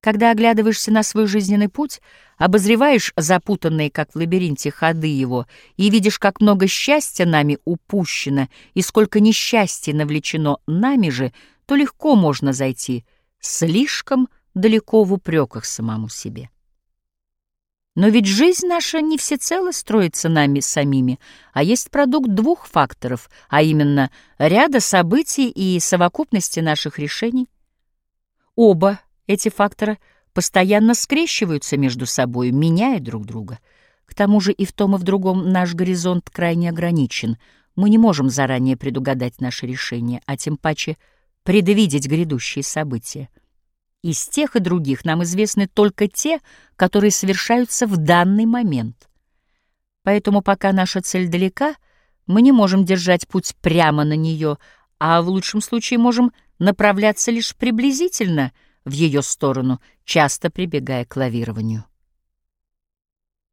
Когда оглядываешься на свой жизненный путь, обозреваешь запутанные, как в лабиринте, ходы его, и видишь, как много счастья нами упущено и сколько несчастья навлечено нами же, то легко можно зайти слишком далеко в упреках самому себе. Но ведь жизнь наша не всецело строится нами самими, а есть продукт двух факторов, а именно ряда событий и совокупности наших решений. Оба эти фактора постоянно скрещиваются между собой, меняя друг друга. К тому же и в том, и в другом наш горизонт крайне ограничен. Мы не можем заранее предугадать наши решения, а тем паче предвидеть грядущие события. Из тех и других нам известны только те, которые совершаются в данный момент. Поэтому пока наша цель далека, мы не можем держать путь прямо на нее, а в лучшем случае можем направляться лишь приблизительно в ее сторону, часто прибегая к лавированию.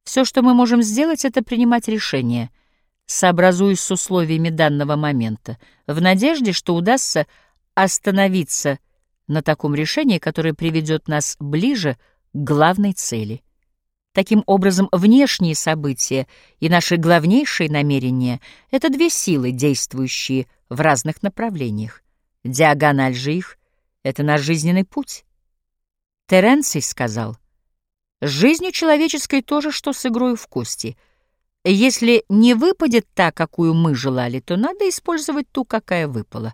Все, что мы можем сделать, это принимать решения, сообразуясь с условиями данного момента, в надежде, что удастся остановиться на таком решении, которое приведет нас ближе к главной цели. Таким образом, внешние события и наши главнейшие намерения — это две силы, действующие в разных направлениях. Диагональ же их — это наш жизненный путь. Теренций сказал, «С жизнью человеческой то же, что с игрой в кости. Если не выпадет та, какую мы желали, то надо использовать ту, какая выпала».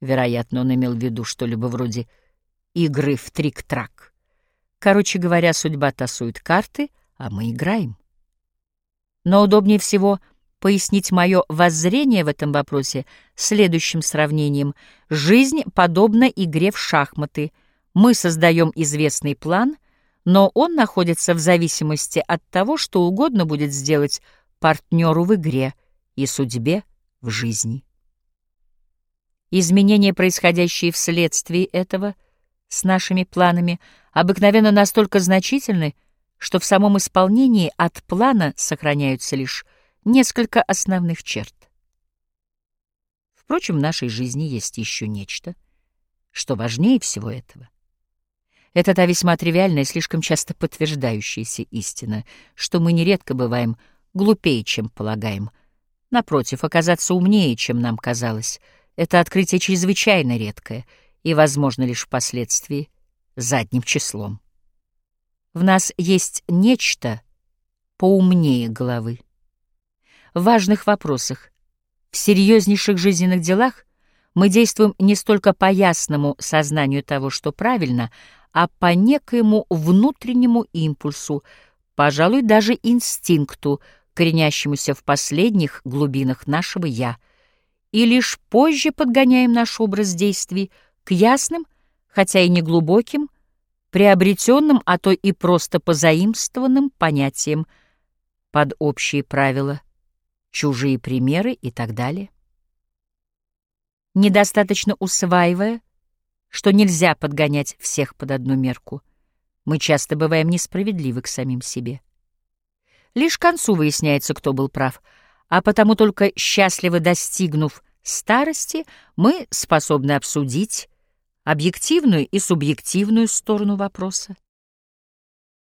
Вероятно, он имел в виду что-либо вроде игры в трик-трак. Короче говоря, судьба тасует карты, а мы играем. Но удобнее всего пояснить мое воззрение в этом вопросе следующим сравнением. Жизнь подобна игре в шахматы. Мы создаем известный план, но он находится в зависимости от того, что угодно будет сделать партнеру в игре и судьбе в жизни. Изменения, происходящие вследствие этого с нашими планами, обыкновенно настолько значительны, что в самом исполнении от плана сохраняются лишь несколько основных черт. Впрочем, в нашей жизни есть еще нечто, что важнее всего этого. Это та весьма тривиальная и слишком часто подтверждающаяся истина, что мы нередко бываем глупее, чем полагаем. Напротив, оказаться умнее, чем нам казалось — это открытие чрезвычайно редкое и возможно лишь впоследствии задним числом. В нас есть нечто поумнее головы. В важных вопросах, в серьезнейших жизненных делах мы действуем не столько по ясному сознанию того, что правильно, а по некоему внутреннему импульсу, пожалуй, даже инстинкту, коренящемуся в последних глубинах нашего «я», и лишь позже подгоняем наш образ действий к ясным, хотя и не глубоким, приобретенным, а то и просто позаимствованным понятиям под общие правила, чужие примеры и так далее. Недостаточно усваивая, что нельзя подгонять всех под одну мерку, мы часто бываем несправедливы к самим себе. Лишь к концу выясняется, кто был прав — а потому только счастливо достигнув старости, мы способны обсудить объективную и субъективную сторону вопроса.